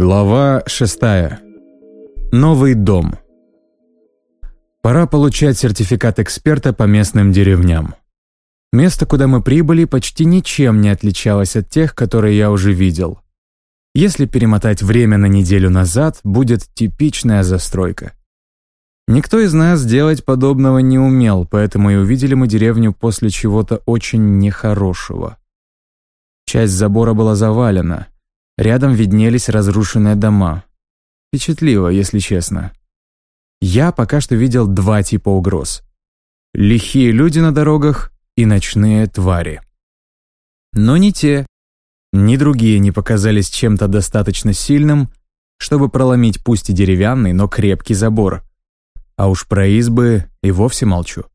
Глава шестая. Новый дом. Пора получать сертификат эксперта по местным деревням. Место, куда мы прибыли, почти ничем не отличалось от тех, которые я уже видел. Если перемотать время на неделю назад, будет типичная застройка. Никто из нас делать подобного не умел, поэтому и увидели мы деревню после чего-то очень нехорошего. Часть забора была завалена. Рядом виднелись разрушенные дома. Впечатливо, если честно. Я пока что видел два типа угроз. Лихие люди на дорогах и ночные твари. Но ни те, ни другие не показались чем-то достаточно сильным, чтобы проломить пусть и деревянный, но крепкий забор. А уж про избы и вовсе молчу.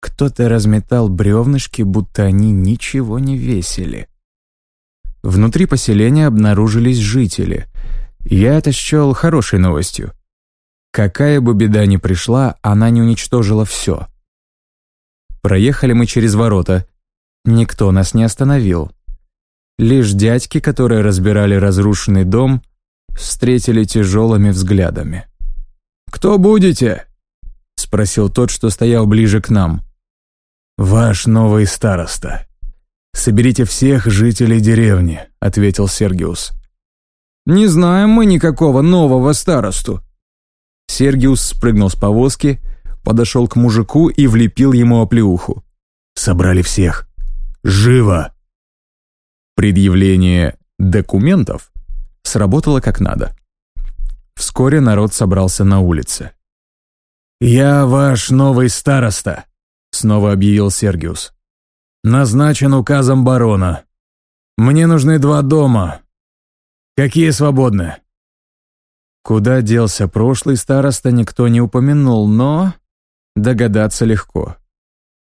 Кто-то разметал бревнышки, будто они ничего не весили. Внутри поселения обнаружились жители. Я это счел хорошей новостью. Какая бы беда ни пришла, она не уничтожила все. Проехали мы через ворота. Никто нас не остановил. Лишь дядьки, которые разбирали разрушенный дом, встретили тяжелыми взглядами. «Кто будете?» — спросил тот, что стоял ближе к нам. «Ваш новый староста. Соберите всех жителей деревни», — ответил Сергиус. «Не знаем мы никакого нового старосту». Сергиус спрыгнул с повозки, подошел к мужику и влепил ему оплеуху. «Собрали всех. Живо!» Предъявление документов сработало как надо. Вскоре народ собрался на улице. «Я ваш новый староста», — снова объявил Сергиус. «Назначен указом барона. Мне нужны два дома. Какие свободны?» Куда делся прошлый староста, никто не упомянул, но Догадаться легко.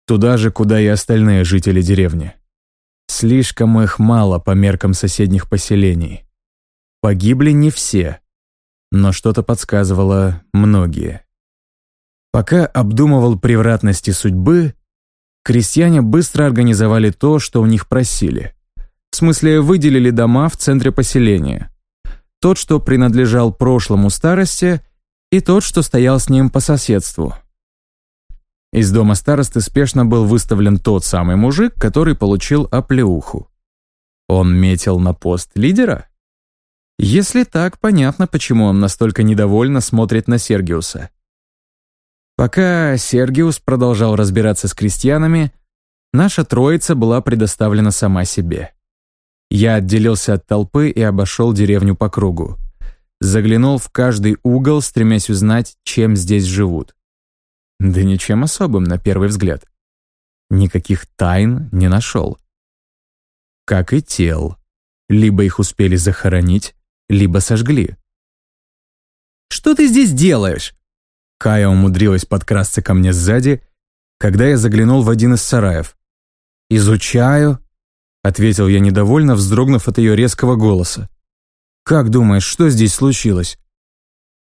Туда же, куда и остальные жители деревни. Слишком их мало по меркам соседних поселений. Погибли не все, но что-то подсказывало многие. Пока обдумывал превратности судьбы, крестьяне быстро организовали то, что у них просили. В смысле, выделили дома в центре поселения. Тот, что принадлежал прошлому старости, и тот, что стоял с ним по соседству. Из дома старосты спешно был выставлен тот самый мужик, который получил оплеуху. Он метил на пост лидера? Если так, понятно, почему он настолько недовольно смотрит на Сергиуса. Пока Сергиус продолжал разбираться с крестьянами, наша троица была предоставлена сама себе. Я отделился от толпы и обошел деревню по кругу. Заглянул в каждый угол, стремясь узнать, чем здесь живут. Да ничем особым на первый взгляд. Никаких тайн не нашел. Как и тел. Либо их успели захоронить, либо сожгли. «Что ты здесь делаешь?» Кая умудрилась подкрасться ко мне сзади, когда я заглянул в один из сараев. «Изучаю», — ответил я недовольно, вздрогнув от ее резкого голоса. «Как думаешь, что здесь случилось?»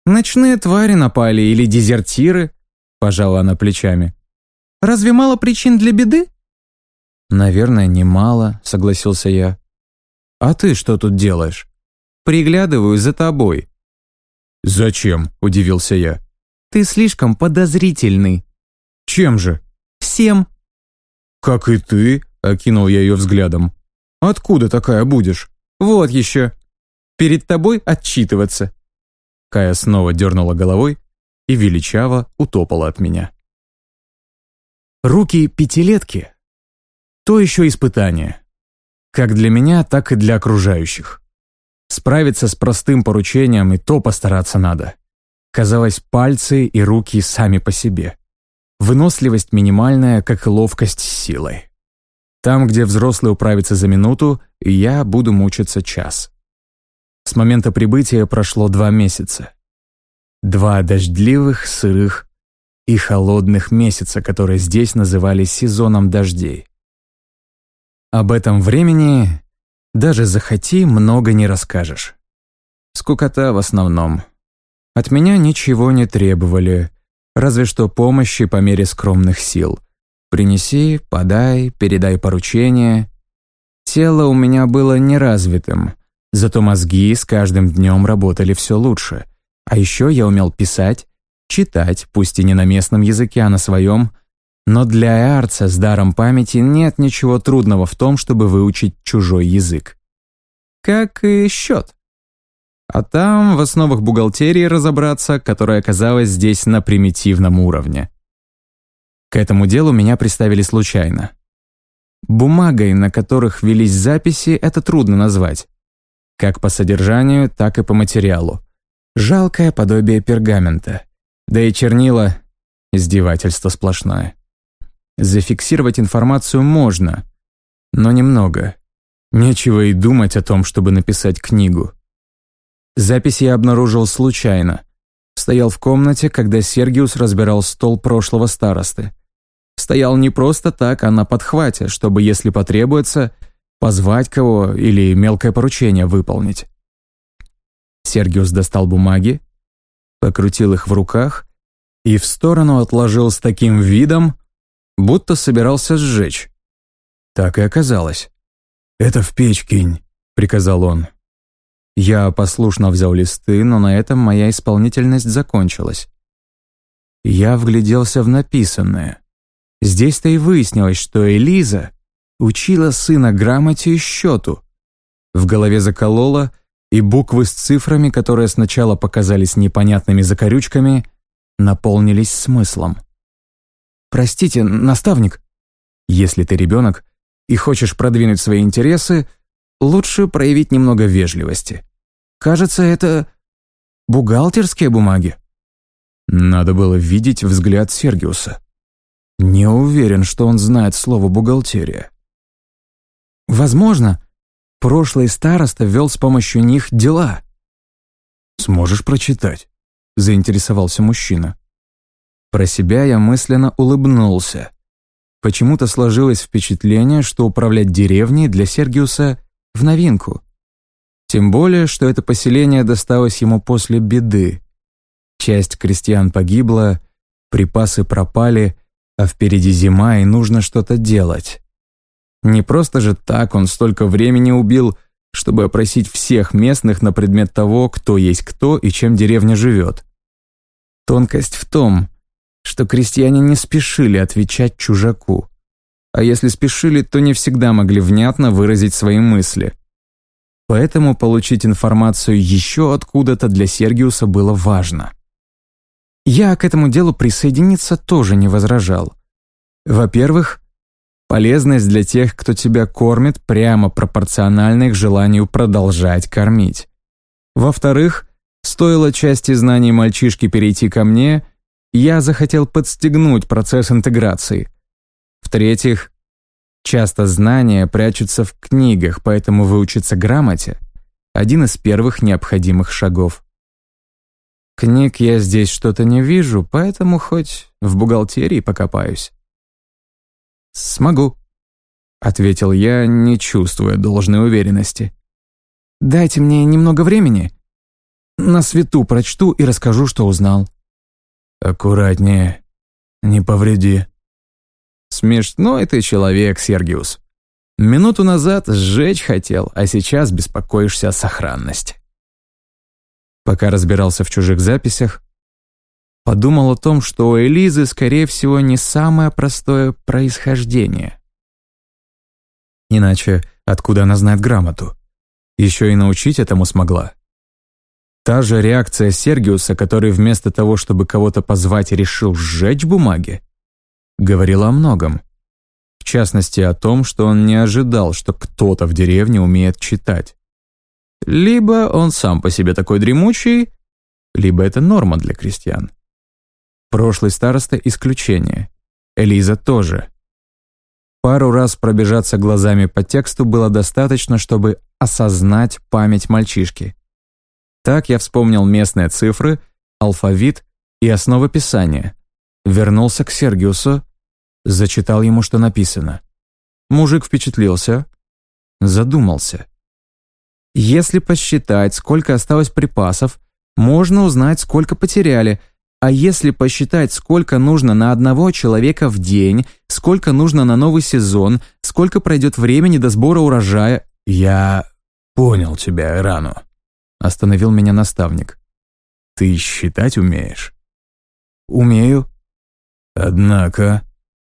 «Ночные твари напали или дезертиры?» Пожала она плечами. «Разве мало причин для беды?» «Наверное, немало», — согласился я. «А ты что тут делаешь?» «Приглядываю за тобой». «Зачем?» — удивился я. «Ты слишком подозрительный». «Чем же?» «Всем». «Как и ты», — окинул я ее взглядом. «Откуда такая будешь?» «Вот еще. Перед тобой отчитываться». Кая снова дернула головой, и величаво утопала от меня. Руки пятилетки — то еще испытание. Как для меня, так и для окружающих. Справиться с простым поручением и то постараться надо. Казалось, пальцы и руки сами по себе. Выносливость минимальная, как ловкость с силой. Там, где взрослый управится за минуту, я буду мучиться час. С момента прибытия прошло два месяца. Два дождливых, сырых и холодных месяца, которые здесь называли сезоном дождей. Об этом времени даже захоти много не расскажешь. Скукота в основном. От меня ничего не требовали, разве что помощи по мере скромных сил. Принеси, подай, передай поручение. Тело у меня было неразвитым, Зато мозги с каждым днем работали все лучше. А еще я умел писать, читать, пусть и не на местном языке, а на своем. Но для Эарца с даром памяти нет ничего трудного в том, чтобы выучить чужой язык. Как и счет. А там в основах бухгалтерии разобраться, которая оказалась здесь на примитивном уровне. К этому делу меня приставили случайно. Бумагой, на которых велись записи, это трудно назвать. Как по содержанию, так и по материалу. Жалкое подобие пергамента. Да и чернила – издевательство сплошное. Зафиксировать информацию можно, но немного. Нечего и думать о том, чтобы написать книгу. Запись я обнаружил случайно. Стоял в комнате, когда Сергиус разбирал стол прошлого старосты. Стоял не просто так, а на подхвате, чтобы, если потребуется, позвать кого или мелкое поручение выполнить. Сергиус достал бумаги, покрутил их в руках и в сторону отложил с таким видом, будто собирался сжечь. Так и оказалось. «Это в печь кинь», — приказал он. Я послушно взял листы, но на этом моя исполнительность закончилась. Я вгляделся в написанное. Здесь-то и выяснилось, что Элиза учила сына грамоте и счету. В голове заколола, и буквы с цифрами, которые сначала показались непонятными закорючками, наполнились смыслом. «Простите, наставник, если ты ребенок и хочешь продвинуть свои интересы, лучше проявить немного вежливости. Кажется, это бухгалтерские бумаги». Надо было видеть взгляд Сергиуса. Не уверен, что он знает слово «бухгалтерия». Возможно, прошлый староста вел с помощью них дела. «Сможешь прочитать?» — заинтересовался мужчина. Про себя я мысленно улыбнулся. Почему-то сложилось впечатление, что управлять деревней для Сергиуса в новинку. Тем более, что это поселение досталось ему после беды. Часть крестьян погибла, припасы пропали, а впереди зима и нужно что-то делать. Не просто же так он столько времени убил, чтобы опросить всех местных на предмет того, кто есть кто и чем деревня живет. Тонкость в том, что крестьяне не спешили отвечать чужаку. А если спешили, то не всегда могли внятно выразить свои мысли. Поэтому получить информацию еще откуда-то для Сергиуса было важно. Я к этому делу присоединиться тоже не возражал. Во-первых, полезность для тех, кто тебя кормит, прямо пропорциональна их желанию продолжать кормить. Во-вторых, стоило части знаний мальчишки перейти ко мне, я захотел подстегнуть процесс интеграции. В-третьих, часто знания прячутся в книгах, поэтому выучиться грамоте – один из первых необходимых шагов. Книг я здесь что-то не вижу, поэтому хоть в бухгалтерии покопаюсь. «Смогу», — ответил я, не чувствуя должной уверенности. «Дайте мне немного времени. На свету прочту и расскажу, что узнал». «Аккуратнее, не повреди». «Смешной ты человек, Сергиус. Минуту назад сжечь хотел, а сейчас беспокоишься о сохранности». Пока разбирался в чужих записях, подумал о том, что у Элизы, скорее всего, не самое простое происхождение. Иначе откуда она знает грамоту? Еще и научить этому смогла. Та же реакция Сергиуса, который вместо того, чтобы кого-то позвать, решил сжечь бумаги, говорила о многом. В частности, о том, что он не ожидал, что кто-то в деревне умеет читать. Либо он сам по себе такой дремучий, либо это норма для крестьян. Прошлый староста – исключение. Элиза тоже. Пару раз пробежаться глазами по тексту было достаточно, чтобы осознать память мальчишки. Так я вспомнил местные цифры, алфавит и основы писания. Вернулся к Сергиусу, зачитал ему, что написано. Мужик впечатлился, задумался. Если посчитать, сколько осталось припасов, можно узнать, сколько потеряли – а если посчитать, сколько нужно на одного человека в день, сколько нужно на новый сезон, сколько пройдет времени до сбора урожая, я понял тебя, Эрану», — остановил меня наставник. «Ты считать умеешь?» «Умею». «Однако...» —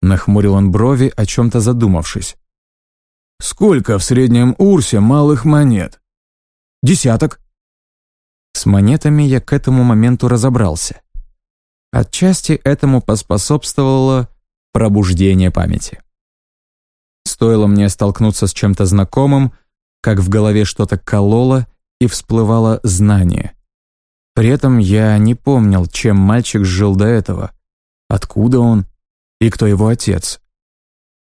нахмурил он брови, о чем-то задумавшись. «Сколько в среднем Урсе малых монет?» «Десяток». С монетами я к этому моменту разобрался. Отчасти этому поспособствовало пробуждение памяти. Стоило мне столкнуться с чем-то знакомым, как в голове что-то кололо и всплывало знание. При этом я не помнил, чем мальчик жил до этого, откуда он и кто его отец.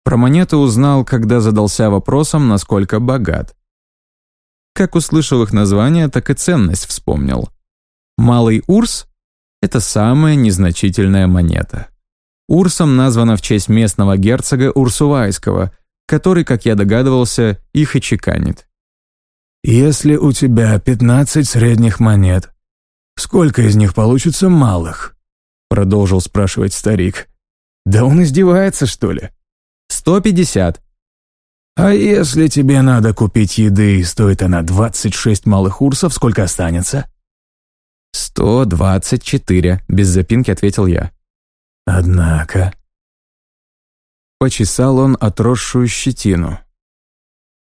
Про монеты узнал, когда задался вопросом, насколько богат. Как услышал их название, так и ценность вспомнил. Малый Урс — это самая незначительная монета. Урсом названа в честь местного герцога Урсувайского, который, как я догадывался, их и чеканит. «Если у тебя пятнадцать средних монет, сколько из них получится малых?» Продолжил спрашивать старик. «Да он издевается, что ли?» «Сто пятьдесят». «А если тебе надо купить еды, и стоит она двадцать шесть малых урсов, сколько останется?» «Сто двадцать четыре», — без запинки ответил я. «Однако...» Почесал он отросшую щетину.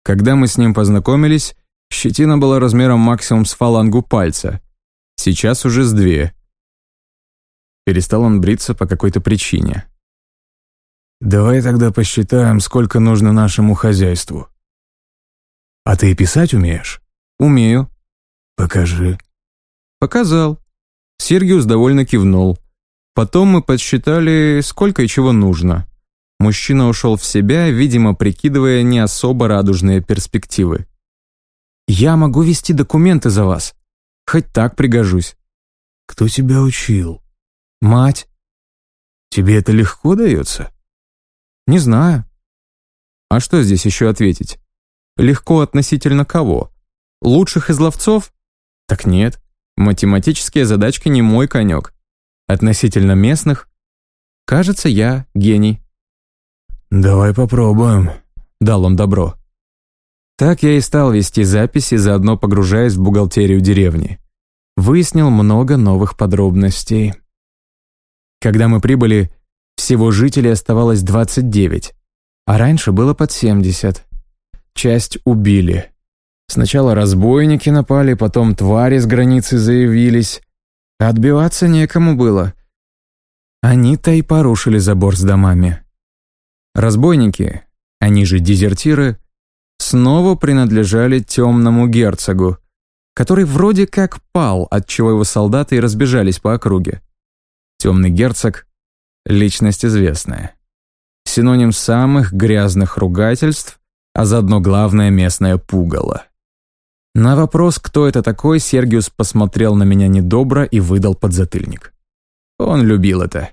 Когда мы с ним познакомились, щетина была размером максимум с фалангу пальца. Сейчас уже с две. Перестал он бриться по какой-то причине. «Давай тогда посчитаем, сколько нужно нашему хозяйству». «А ты писать умеешь?» «Умею». «Покажи». «Показал». Сергиус довольно кивнул. Потом мы подсчитали, сколько и чего нужно. Мужчина ушел в себя, видимо, прикидывая не особо радужные перспективы. «Я могу вести документы за вас. Хоть так пригожусь». «Кто тебя учил?» «Мать». «Тебе это легко дается?» «Не знаю». «А что здесь еще ответить? Легко относительно кого? Лучших из ловцов? Так нет, математические задачки не мой конек. Относительно местных? Кажется, я гений». «Давай попробуем», — дал он добро. Так я и стал вести записи, заодно погружаясь в бухгалтерию деревни. Выяснил много новых подробностей. Когда мы прибыли, всего жителей оставалось 29, а раньше было под 70. Часть убили. Сначала разбойники напали, потом твари с границы заявились. Отбиваться некому было. Они-то и порушили забор с домами. Разбойники, они же дезертиры, снова принадлежали темному герцогу, который вроде как пал, отчего его солдаты и разбежались по округе. Темный герцог — личность известная. Синоним самых грязных ругательств, а заодно главное местное пугало. На вопрос, кто это такой, Сергиус посмотрел на меня недобро и выдал подзатыльник. Он любил это.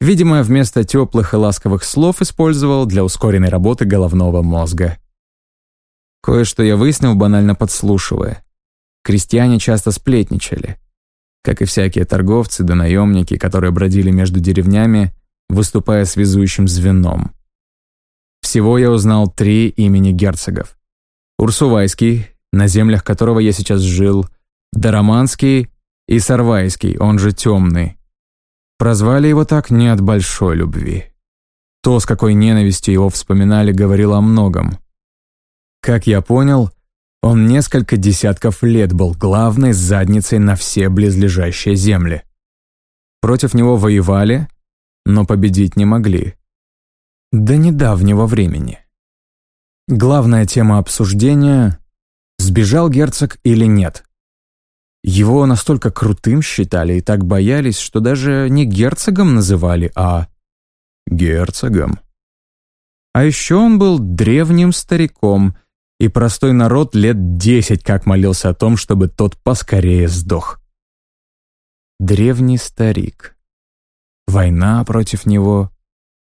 Видимо, вместо теплых и ласковых слов использовал для ускоренной работы головного мозга. Кое-что я выяснил, банально подслушивая. Крестьяне часто сплетничали. Как и всякие торговцы да наемники, которые бродили между деревнями, выступая связующим звеном. Всего я узнал три имени герцогов. Урсувайский, на землях которого я сейчас жил, Дараманский и Сарвайский, он же Темный. Прозвали его так не от большой любви. То, с какой ненавистью его вспоминали, говорило о многом. Как я понял, он несколько десятков лет был главной задницей на все близлежащие земли. Против него воевали, но победить не могли. До недавнего времени. Главная тема обсуждения — сбежал герцог или нет. Его настолько крутым считали и так боялись, что даже не герцогом называли, а герцогом. А еще он был древним стариком, и простой народ лет десять как молился о том, чтобы тот поскорее сдох. Древний старик. Война против него.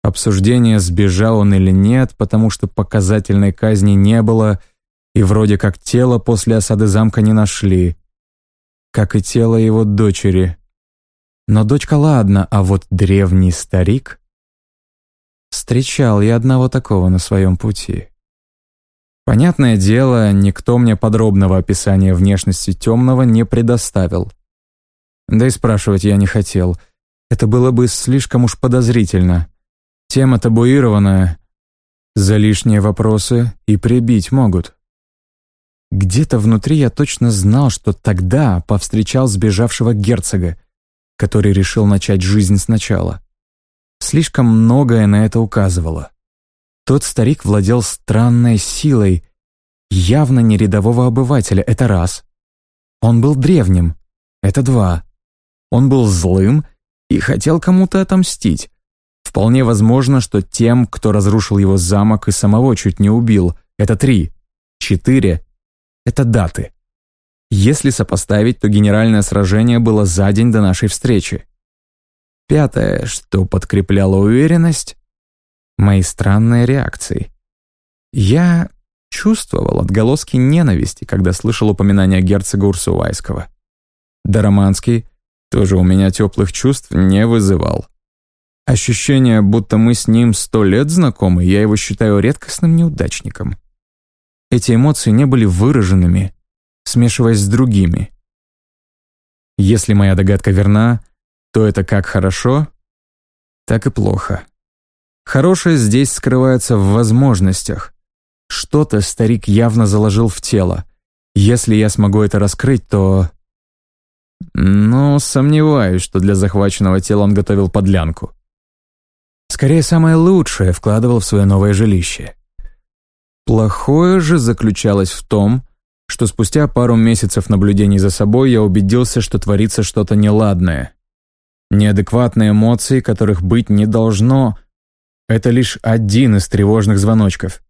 Обсуждение, сбежал он или нет, потому что показательной казни не было, и вроде как тело после осады замка не нашли как и тело его дочери. Но дочка ладно, а вот древний старик... Встречал я одного такого на своем пути. Понятное дело, никто мне подробного описания внешности темного не предоставил. Да и спрашивать я не хотел. Это было бы слишком уж подозрительно. Тема табуированная. За лишние вопросы и прибить могут. Где-то внутри я точно знал, что тогда повстречал сбежавшего герцога, который решил начать жизнь сначала. Слишком многое на это указывало. Тот старик владел странной силой, явно не рядового обывателя, это раз. Он был древним, это два. Он был злым и хотел кому-то отомстить. Вполне возможно, что тем, кто разрушил его замок и самого чуть не убил, это три. Четыре это даты. Если сопоставить, то генеральное сражение было за день до нашей встречи. Пятое, что подкрепляло уверенность — мои странные реакции. Я чувствовал отголоски ненависти, когда слышал упоминание герцога Урсувайского. Дароманский тоже у меня теплых чувств не вызывал. Ощущение, будто мы с ним сто лет знакомы, я его считаю редкостным неудачником. Эти эмоции не были выраженными, смешиваясь с другими. Если моя догадка верна, то это как хорошо, так и плохо. Хорошее здесь скрывается в возможностях. Что-то старик явно заложил в тело. Если я смогу это раскрыть, то... Ну, сомневаюсь, что для захваченного тела он готовил подлянку. Скорее, самое лучшее вкладывал в свое новое жилище. Плохое же заключалось в том, что спустя пару месяцев наблюдений за собой я убедился, что творится что-то неладное. Неадекватные эмоции, которых быть не должно, это лишь один из тревожных звоночков.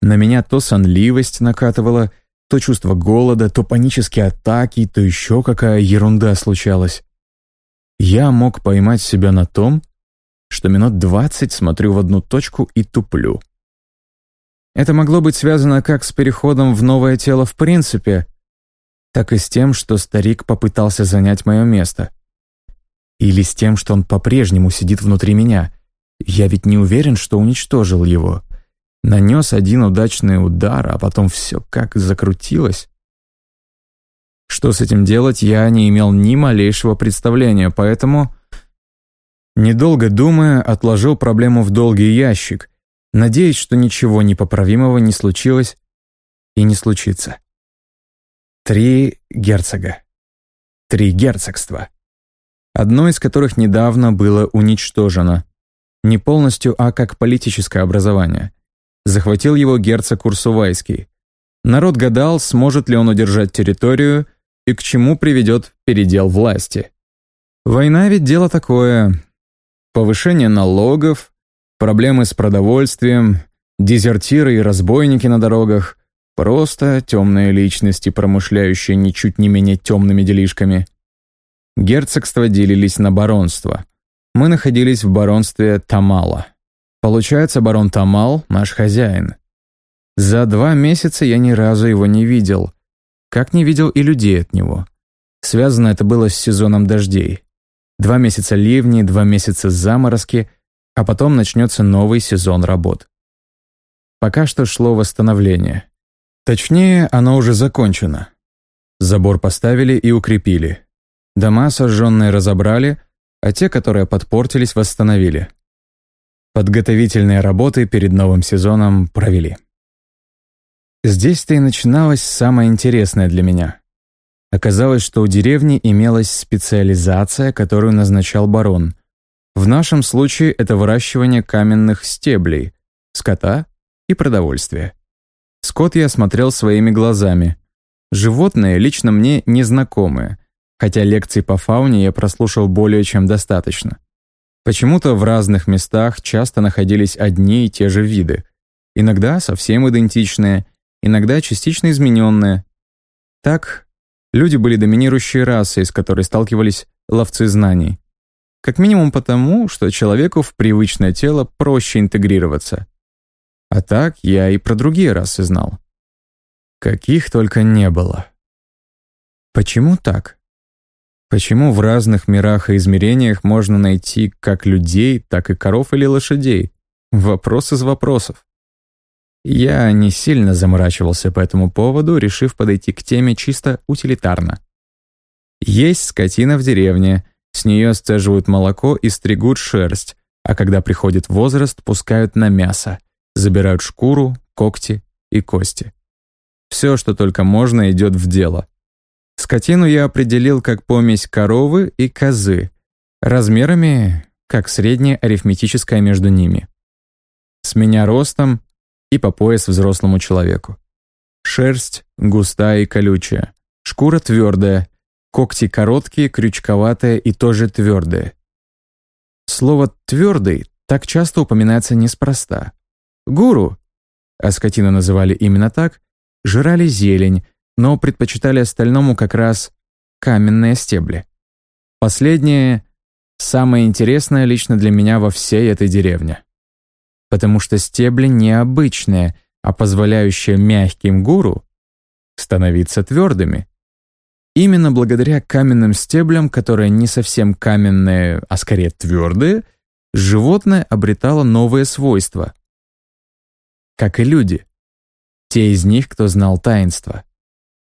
На меня то сонливость накатывала, то чувство голода, то панические атаки, то еще какая ерунда случалась. Я мог поймать себя на том, что минут двадцать смотрю в одну точку и туплю. Это могло быть связано как с переходом в новое тело в принципе, так и с тем, что старик попытался занять мое место. Или с тем, что он по-прежнему сидит внутри меня. Я ведь не уверен, что уничтожил его. Нанес один удачный удар, а потом все как закрутилось. Что с этим делать, я не имел ни малейшего представления, поэтому, недолго думая, отложил проблему в долгий ящик надеясь, что ничего непоправимого не случилось и не случится. Три герцога. Три герцогства. Одно из которых недавно было уничтожено. Не полностью, а как политическое образование. Захватил его герцог Урсувайский. Народ гадал, сможет ли он удержать территорию и к чему приведет передел власти. Война ведь дело такое. Повышение налогов, Проблемы с продовольствием, дезертиры и разбойники на дорогах, просто темные личности, промышляющие ничуть не менее темными делишками. Герцогства делились на баронства. Мы находились в баронстве Тамала. Получается, барон Тамал — наш хозяин. За два месяца я ни разу его не видел. Как не видел и людей от него. Связано это было с сезоном дождей. Два месяца ливни, два месяца заморозки — а потом начнется новый сезон работ. Пока что шло восстановление. Точнее, оно уже закончено. Забор поставили и укрепили. Дома сожженные разобрали, а те, которые подпортились, восстановили. Подготовительные работы перед новым сезоном провели. Здесь-то и начиналось самое интересное для меня. Оказалось, что у деревни имелась специализация, которую назначал барон, в нашем случае это выращивание каменных стеблей, скота и продовольствия. Скот я смотрел своими глазами. Животные лично мне незнакомые, хотя лекций по фауне я прослушал более чем достаточно. Почему-то в разных местах часто находились одни и те же виды. Иногда совсем идентичные, иногда частично измененные. Так, люди были доминирующей расой, с которой сталкивались ловцы знаний. Как минимум потому, что человеку в привычное тело проще интегрироваться. А так я и про другие расы знал. Каких только не было. Почему так? Почему в разных мирах и измерениях можно найти как людей, так и коров или лошадей? Вопрос из вопросов. Я не сильно заморачивался по этому поводу, решив подойти к теме чисто утилитарно. Есть скотина в деревне, с нее сцеживают молоко и стригут шерсть, а когда приходит возраст, пускают на мясо, забирают шкуру, когти и кости. Все, что только можно, идет в дело. Скотину я определил как помесь коровы и козы, размерами как среднее арифметическое между ними. С меня ростом и по пояс взрослому человеку. Шерсть густая и колючая, шкура твердая, когти короткие, крючковатые и тоже твердые. Слово «твердый» так часто упоминается неспроста. Гуру, а скотину называли именно так, жрали зелень, но предпочитали остальному как раз каменные стебли. Последнее — самое интересное лично для меня во всей этой деревне. Потому что стебли необычные, а позволяющие мягким гуру становиться твердыми. Именно благодаря каменным стеблям, которые не совсем каменные, а скорее твердые, животное обретало новые свойства. Как и люди. Те из них, кто знал таинство.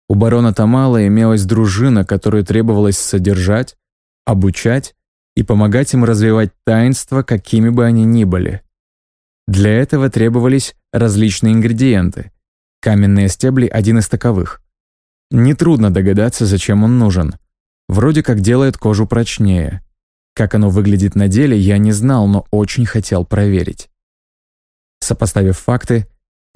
У барона Тамала имелась дружина, которую требовалось содержать, обучать и помогать им развивать таинства, какими бы они ни были. Для этого требовались различные ингредиенты. Каменные стебли – один из таковых. Нетрудно догадаться, зачем он нужен. Вроде как делает кожу прочнее. Как оно выглядит на деле, я не знал, но очень хотел проверить. Сопоставив факты,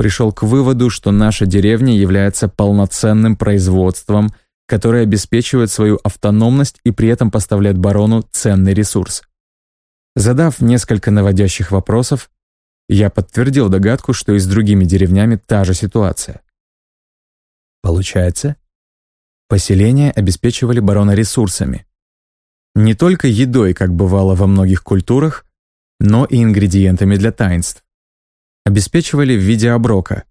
пришел к выводу, что наша деревня является полноценным производством, которое обеспечивает свою автономность и при этом поставляет барону ценный ресурс. Задав несколько наводящих вопросов, я подтвердил догадку, что и с другими деревнями та же ситуация. Получается, поселения обеспечивали барона ресурсами. Не только едой, как бывало во многих культурах, но и ингредиентами для таинств обеспечивали в виде оброка.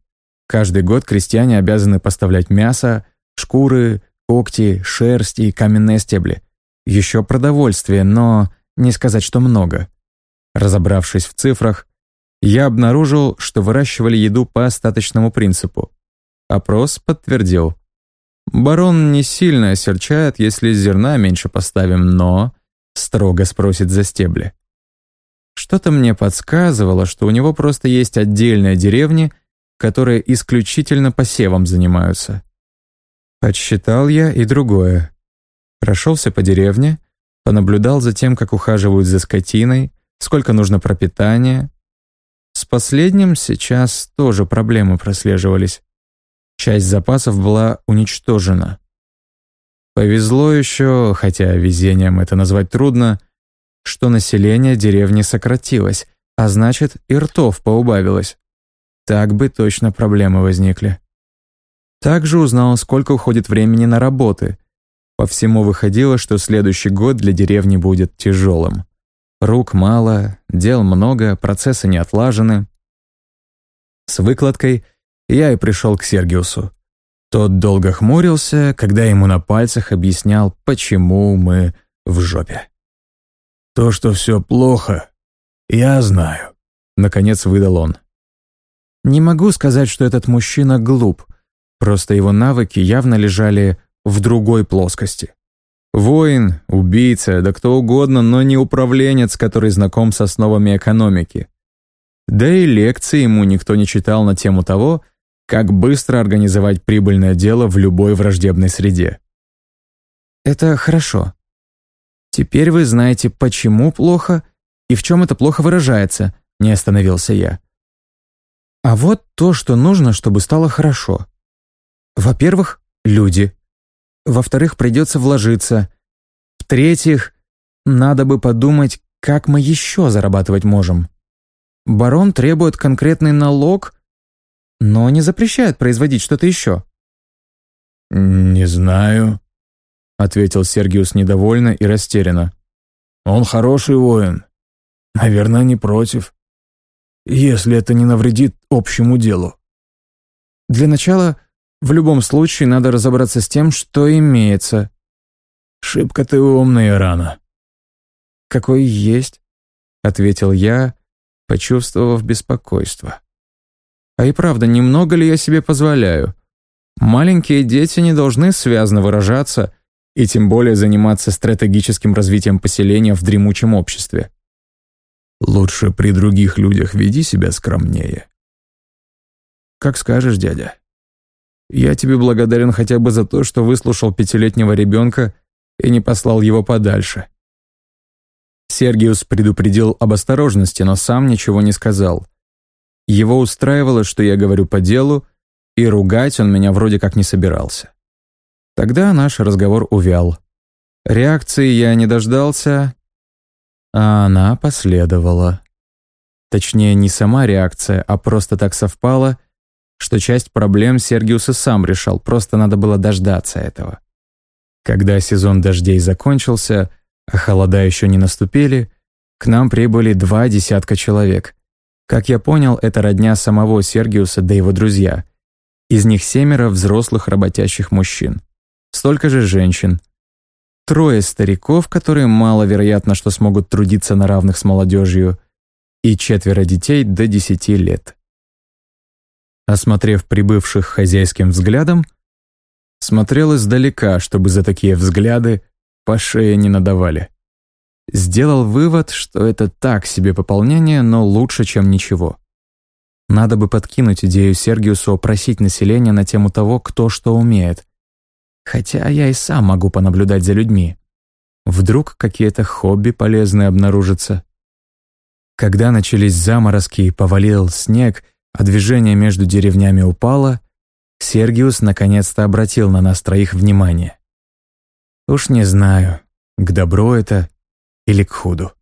Каждый год крестьяне обязаны поставлять мясо, шкуры, когти, шерсть и каменные стебли. Еще продовольствие, но не сказать, что много. Разобравшись в цифрах, я обнаружил, что выращивали еду по остаточному принципу. Опрос подтвердил. Барон не сильно осерчает, если зерна меньше поставим, но строго спросит за стебли. Что-то мне подсказывало, что у него просто есть отдельные деревни, которые исключительно посевом занимаются. Подсчитал я и другое. Прошелся по деревне, понаблюдал за тем, как ухаживают за скотиной, сколько нужно пропитания. С последним сейчас тоже проблемы прослеживались. Часть запасов была уничтожена. Повезло еще, хотя везением это назвать трудно, что население деревни сократилось, а значит и ртов поубавилось. Так бы точно проблемы возникли. Также узнал, сколько уходит времени на работы. По всему выходило, что следующий год для деревни будет тяжелым. Рук мало, дел много, процессы не отлажены. С выкладкой я и пришел к Сергиусу. Тот долго хмурился, когда ему на пальцах объяснял, почему мы в жопе. «То, что все плохо, я знаю», — наконец выдал он. Не могу сказать, что этот мужчина глуп, просто его навыки явно лежали в другой плоскости. Воин, убийца, да кто угодно, но не управленец, который знаком с основами экономики. Да и лекции ему никто не читал на тему того, как быстро организовать прибыльное дело в любой враждебной среде. Это хорошо. «Теперь вы знаете, почему плохо и в чем это плохо выражается», — не остановился я. «А вот то, что нужно, чтобы стало хорошо. Во-первых, люди. Во-вторых, придется вложиться. В-третьих, надо бы подумать, как мы еще зарабатывать можем. Барон требует конкретный налог, но не запрещает производить что-то еще». «Не знаю», ответил Сергиус недовольно и растерянно. Он хороший воин. Наверное, не против. Если это не навредит общему делу. Для начала, в любом случае, надо разобраться с тем, что имеется. Шибко ты умный, рано. Какой есть, ответил я, почувствовав беспокойство. А и правда, немного ли я себе позволяю? Маленькие дети не должны связно выражаться и тем более заниматься стратегическим развитием поселения в дремучем обществе. Лучше при других людях веди себя скромнее. Как скажешь, дядя. Я тебе благодарен хотя бы за то, что выслушал пятилетнего ребенка и не послал его подальше. Сергиус предупредил об осторожности, но сам ничего не сказал. Его устраивало, что я говорю по делу, и ругать он меня вроде как не собирался. Тогда наш разговор увял. Реакции я не дождался, а она последовала. Точнее, не сама реакция, а просто так совпало, что часть проблем Сергиус и сам решал, просто надо было дождаться этого. Когда сезон дождей закончился, а холода еще не наступили, к нам прибыли два десятка человек. Как я понял, это родня самого Сергиуса да его друзья. Из них семеро взрослых работящих мужчин. Столько же женщин. Трое стариков, которые маловероятно, что смогут трудиться на равных с молодежью, и четверо детей до десяти лет. Осмотрев прибывших хозяйским взглядом, смотрел издалека, чтобы за такие взгляды по шее не надавали. Сделал вывод, что это так себе пополнение, но лучше, чем ничего. Надо бы подкинуть идею Сергиусу опросить население на тему того, кто что умеет. Хотя я и сам могу понаблюдать за людьми. Вдруг какие-то хобби полезные обнаружатся. Когда начались заморозки и повалил снег, а движение между деревнями упало, Сергиус наконец-то обратил на нас троих внимание. Уж не знаю, к добру это или к худу.